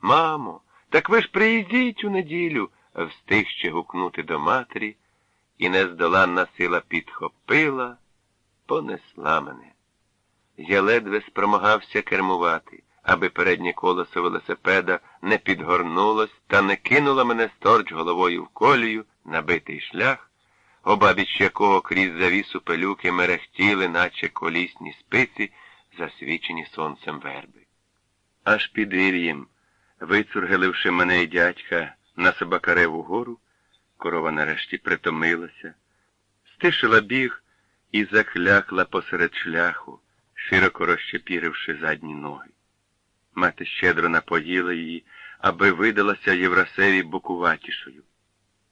Мамо, так ви ж приїздіть у неділю, встиг ще гукнути до матері, і нездоланна сила підхопила, понесла мене. Я ледве спромагався кермувати, аби переднє колесо велосипеда не підгорнулось та не кинуло мене сторч головою в колію, набитий шлях, обабіч якого крізь завісу пилюки мерехтіли, наче колісні спиці, засвічені сонцем верби. Аж під вір'єм, вицургиливши мене і дядька на Собакареву гору, корова нарешті притомилася, стишила біг і заклякла посеред шляху, широко розчепіривши задні ноги. Мати щедро напоїла її, аби видалася Єврасеві бокуватішою.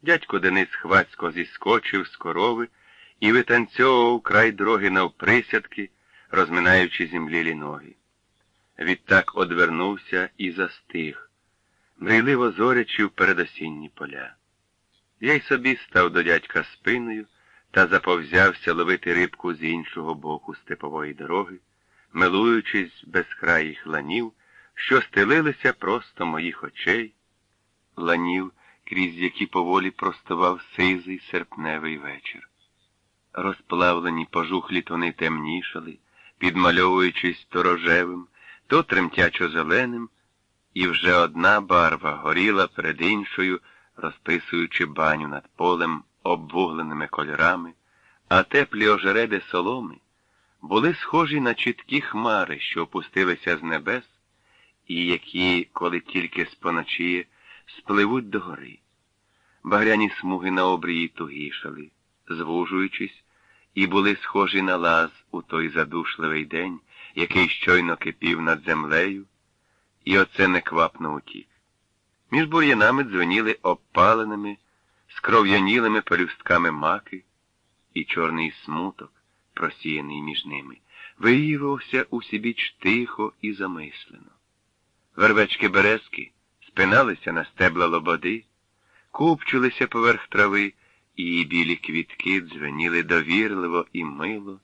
Дядько Денис хвацько зіскочив з корови і витанцьовував край дороги навприсядки, розминаючи землілі ноги. Відтак одвернувся і застиг, мрійливо зорячи в передосінні поля. Я й собі став до дядька спиною та заповзявся ловити рибку з іншого боку степової дороги, милуючись безкраїх ланів, що стелилися просто моїх очей, ланів, крізь які поволі простував сизий серпневий вечір. Розплавлені пожухлі тони темнішали, підмальовуючись то рожевим, то тремтячо зеленим, і вже одна барва горіла перед іншою, розписуючи баню над полем обвугленими кольорами, а теплі ожереди соломи були схожі на чіткі хмари, що опустилися з небес, і які, коли тільки споночіє, спливуть догори. Багряні смуги на обрії тугішали, звужуючись, і були схожі на лаз у той задушливий день, який щойно кипів над землею, і оце неквапно утік. Між бур'янами дзвеніли обпаленими, скров'янілими пелюстками маки, і чорний смуток, просіяний між ними, виявився усібіч тихо і замислено. Вервечки березки спиналися на стебла лободи, купчилися поверх трави, і білі квітки дзвеніли довірливо і мило,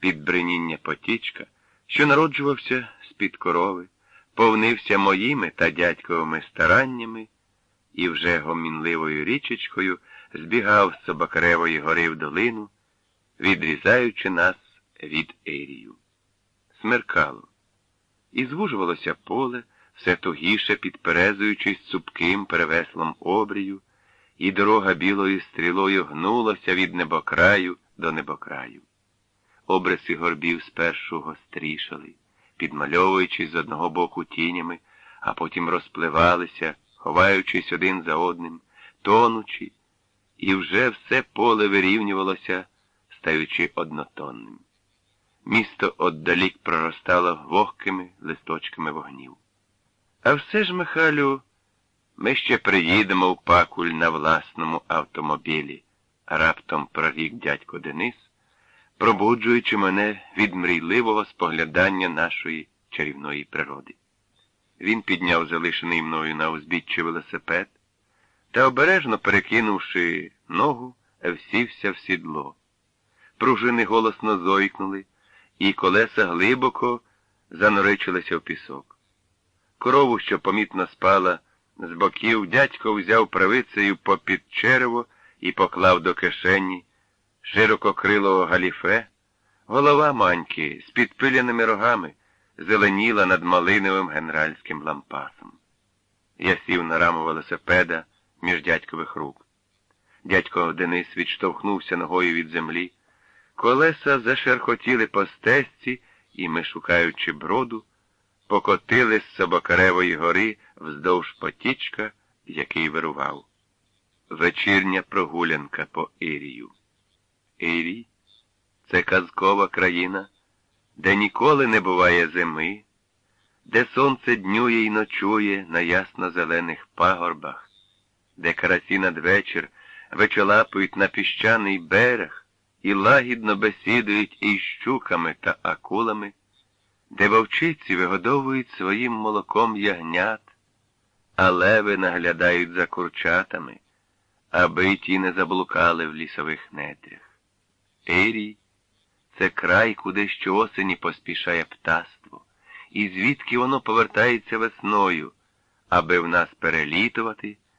під бриніння потічка, що народжувався з-під корови, повнився моїми та дядьковими стараннями і вже гомінливою річечкою збігав з Собакаревої гори в долину, відрізаючи нас від Ерію. Смеркало. І звужувалося поле, все тугіше підперезуючись цупким перевеслом обрію, і дорога білою стрілою гнулася від небокраю до небокраю. Обриси горбів спершу гострішали, підмальовуючись з одного боку тінями, а потім розпливалися, ховаючись один за одним, тонучи, і вже все поле вирівнювалося, стаючи однотонним. Місто отдалік проростало вогкими листочками вогнів. А все ж, Михалю, ми ще приїдемо в пакуль на власному автомобілі, раптом прорік дядько Денис, пробуджуючи мене від мрійливого споглядання нашої чарівної природи. Він підняв залишений мною на узбіччі велосипед та, обережно перекинувши ногу, всівся в сідло. Пружини голосно зойкнули, і колеса глибоко заноричилися в пісок. Корову, що помітно спала, з боків дядько взяв правицею попід черево і поклав до кишені ширококрилого галіфе, голова маньки з підпиляними рогами зеленіла над малиновим генеральським лампасом. Я сів на раму велосипеда між дядькових рук. Дядько Денис відштовхнувся ногою від землі. Колеса зашерхотіли по стежці, і ми, шукаючи броду, покотили з Собакаревої гори вздовж потічка, який вирував. Вечірня прогулянка по Ірію. Ірій це казкова країна, де ніколи не буває зими, де сонце днює й ночує на ясно-зелених пагорбах, де карасі надвечір вечолапують на піщаний берег і лагідно бесідують із щуками та акулами, де вовчиці вигодовують своїм молоком ягнят, а леви наглядають за курчатами, аби ті не заблукали в лісових нетрях. Ерій це край, куди щоосені поспішає птаство, і звідки воно повертається весною, аби в нас перелітувати,